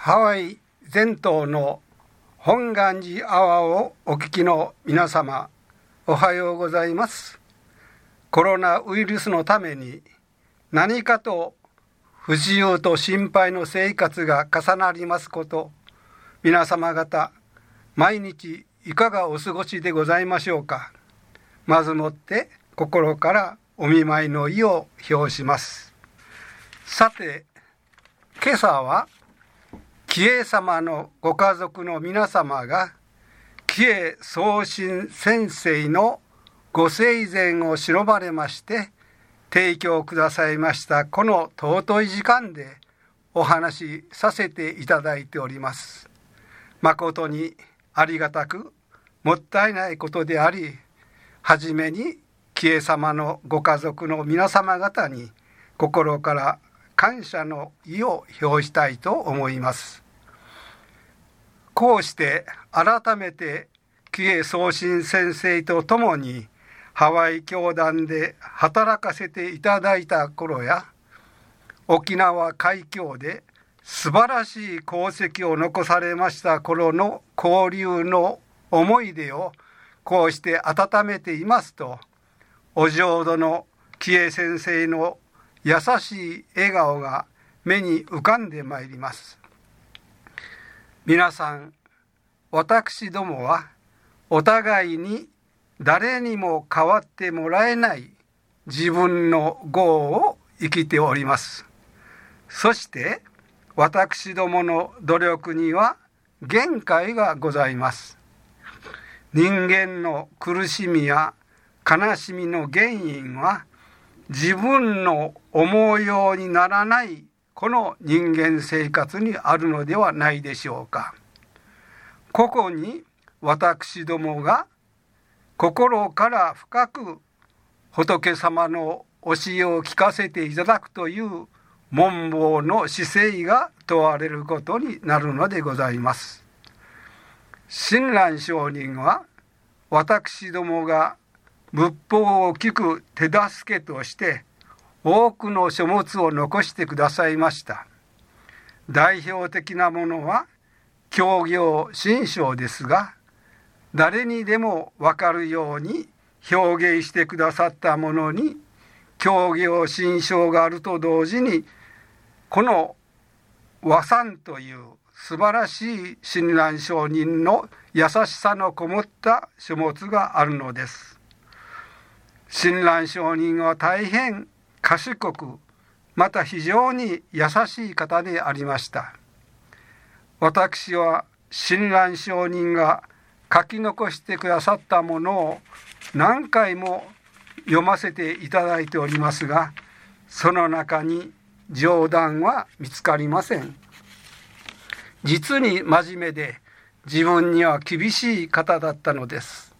ハワイ全島の本願寺アワーをお聞きの皆様おはようございます。コロナウイルスのために何かと不自由と心配の生活が重なりますこと皆様方毎日いかがお過ごしでございましょうか。まずもって心からお見舞いの意を表します。さて今朝は紀恵様のご家族の皆様が紀恵宗信先生のご生前を忍ばれまして提供くださいましたこの尊い時間でお話しさせていただいております。誠にありがたくもったいないことでありはじめに紀恵様のご家族の皆様方に心から感謝の意を表したいと思います。こうして改めて紀恵送信先生と共にハワイ教団で働かせていただいた頃や沖縄海峡で素晴らしい功績を残されました頃の交流の思い出をこうして温めていますとお浄土の紀恵先生の優しい笑顔が目に浮かんでまいります。皆さん私どもはお互いに誰にも代わってもらえない自分の業を生きております。そして私どもの努力には限界がございます。人間の苦しみや悲しみの原因は自分の思うようにならないこの人間生活にあるのではないでしょうか。ここに私どもが心から深く仏様の教えを聞かせていただくという文房の姿勢が問われることになるのでございます。親鸞上人は私どもが仏法を聞く手助けとして多くの書物を残してくださいました代表的なものは教行新章ですが誰にでも分かるように表現してくださったものに教行新章があると同時にこの和算という素晴らしい親鸞上人の優しさのこもった書物があるのです。親鸞上人は大変賢くまた非常に優しい方でありました。私は親鸞上人が書き残してくださったものを何回も読ませていただいておりますがその中に冗談は見つかりません。実に真面目で自分には厳しい方だったのです。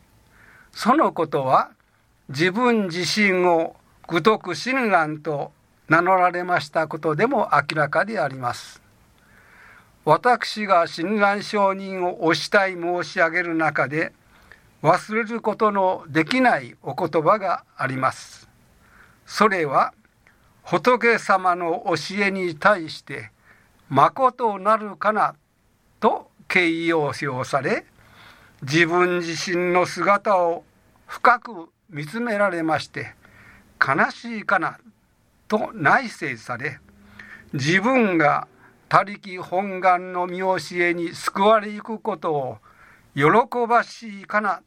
そのことは自分自身を愚徳親鸞と名乗られましたことでも明らかであります。私が親鸞上人をお慕い申し上げる中で忘れることのできないお言葉があります。それは仏様の教えに対して誠なるかなと敬意を表され自分自身の姿を深く見つめられまして悲しいかなと内省され自分が他力本願の見教えに救われゆくことを喜ばしいかな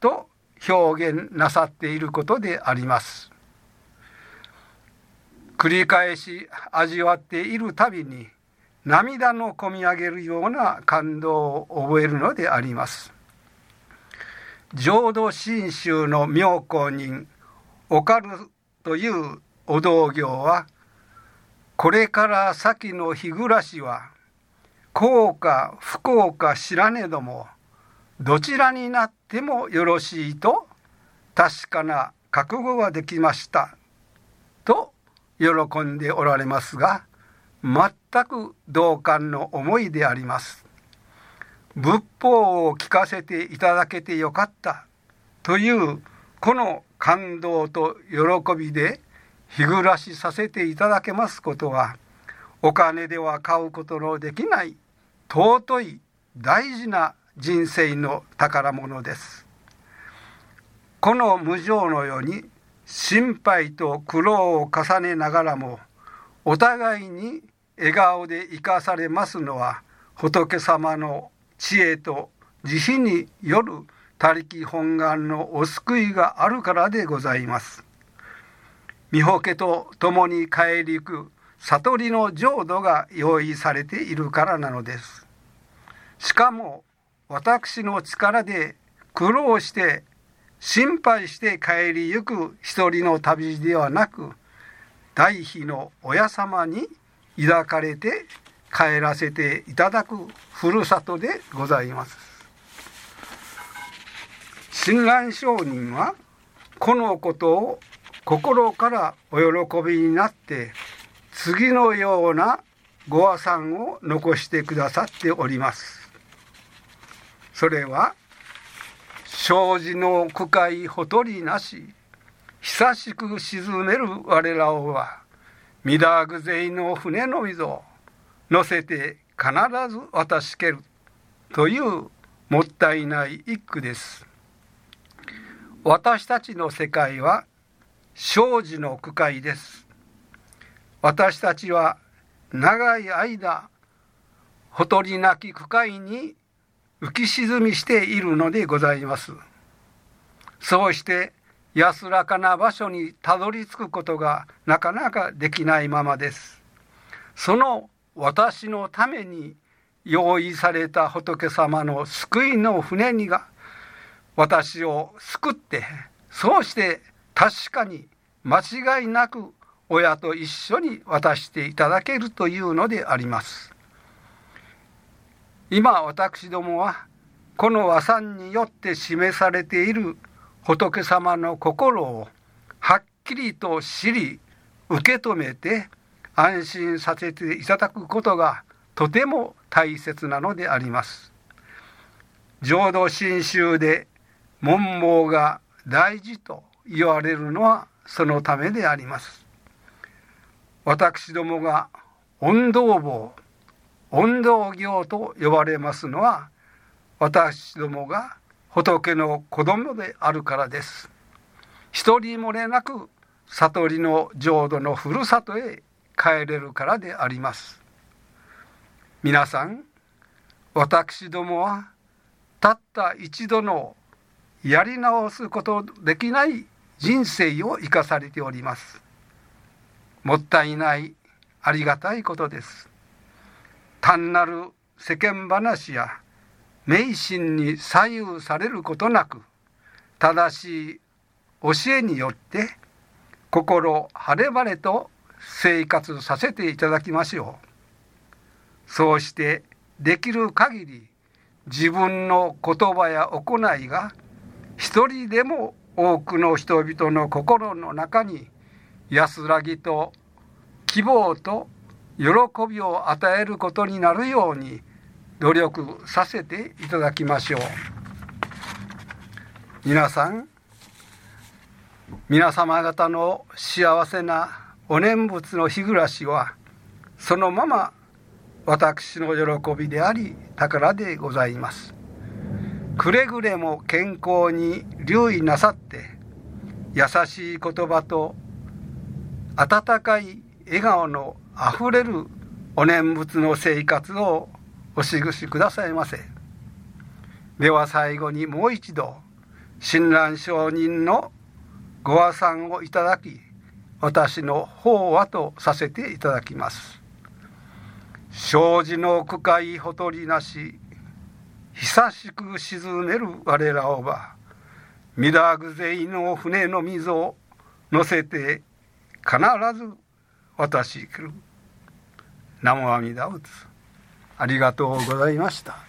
と表現なさっていることであります。繰り返し味わっているたびに涙のこみ上げるような感動を覚えるのであります。浄土真宗の妙高人おかるというお道行はこれから先の日暮らしは幸か不幸か知らねどもどちらになってもよろしいと確かな覚悟ができましたと喜んでおられますが全く同感の思いであります。仏法を聞かせていただけてよかったというこの感動と喜びで日暮らしさせていただけますことはお金では買うことのできない尊い大事な人生の宝物です。この無常のように心配と苦労を重ねながらもお互いに笑顔で生かされますのは仏様の知恵と慈悲による他力本願のお救いがあるからでございます。御仏と共に帰り行く悟りの浄土が用意されているからなのです。しかも私の力で苦労して心配して帰りゆく一人の旅ではなく大悲の親様に抱かれて帰らせていただくふるさとでございます。親鸞上人はこのことを心からお喜びになって次のようなご和算を残してくださっております。それは生じの苦海ほとりなし久しく沈める我らをは御田具勢の船の溝を乗せて必ず渡しけるというもったいない一句です。私たちの世界は生じの区会です。私たちは長い間ほとりなき区会に浮き沈みしているのでございます。そうして安らかな場所にたどり着くことがなかなかできないままです。その私のために用意された仏様の救いの船にが私を救ってそうして確かに間違いなく親と一緒に渡していただけるというのであります。今私どもはこの和算によって示されている仏様の心をはっきりと知り受け止めて安心させていただくことがとても大切なのであります。浄土真宗で文盲が大事と言われるのはそのためであります。私どもが音道坊音道行と呼ばれますのは私どもが仏の子供であるからです。一人漏れなく悟りの浄土のふるさとへ帰れるからであります。皆さん私どもはたった一度のやり直すことできない人生を生かされております。もったいないありがたいことです。単なる世間話や迷信に左右されることなく正しい教えによって心晴れ晴れと生活させていただきましょう。そうしてできる限り自分の言葉や行いが一人でも多くの人々の心の中に安らぎと希望と喜びを与えることになるように努力させていただきましょう。皆さん皆様方の幸せなお念仏の日暮らしはそのまま私の喜びであり宝でございます。くれぐれも健康に留意なさって優しい言葉と温かい笑顔のあふれるお念仏の生活をおしぐしくださいませ。では最後にもう一度親鸞上人のご和算をいただき私の法話とさせていただきます。生じの区会ほとりなし久しく沈める我らをばミラーグ勢の船の水を乗せて必ず渡し来る。名も阿弥陀仏。ありがとうございました。